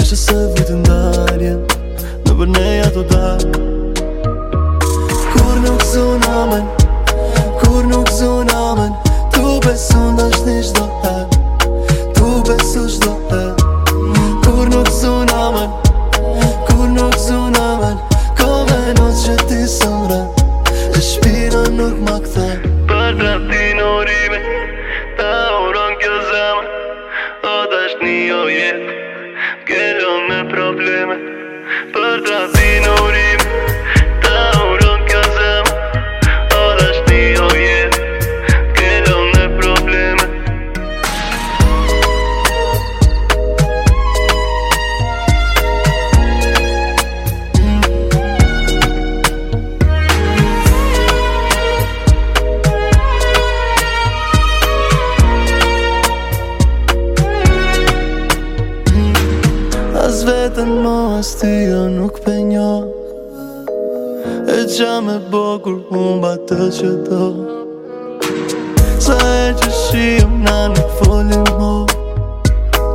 Eshe se vitë ndarje Në bërneja të da Kur nuk zonë amen Kur nuk zonë amen Tu besu në është një shdo e Tu besu shdo e Kur nuk zonë amen Kur nuk zonë amen Ka me që ti sëmre E shpira nuk ma këthe Për të ti në rime Ta uron kjo zemë O të është një ojetë Blood, blood, blood. Dhe në ma asti jo nuk pe njo E qa me bo kur unë të që do Sa e që shihëm na nuk folim mo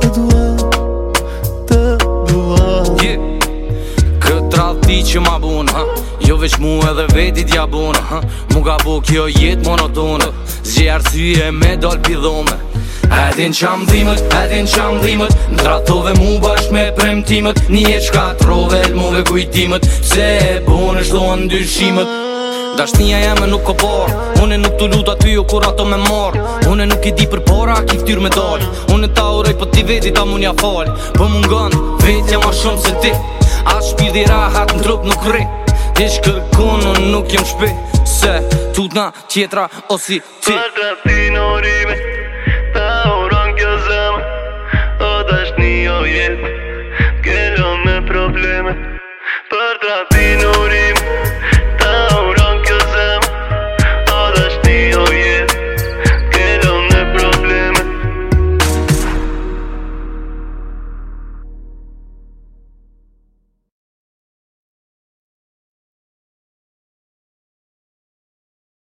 Të dua, të dua yeah. Këtë ti që ma bunë Jo veç mu edhe veti t'ja bunë Mu ka bo kjo jetë monotonë Zgjerë syje me dalë pidhome E din që am dhimët, e din dhimët Ndratove mu bashk me premtimët Nije e qka trove lmove kujtimët Se e bon është do në dyshimët jeme nuk ko borë Unë nuk të luta ty o kur ato me marë Unë nuk i di për para, ki fëtyr me dalë Unë ta urej për ti veti ta munja falë Për mund gënë, vetja ma shumë se ti A shpirë dhe rahat në trup nuk re Ti shkë unë nuk jem shpi Se, tutna, tjetra, o si ti Për të ti në rime up.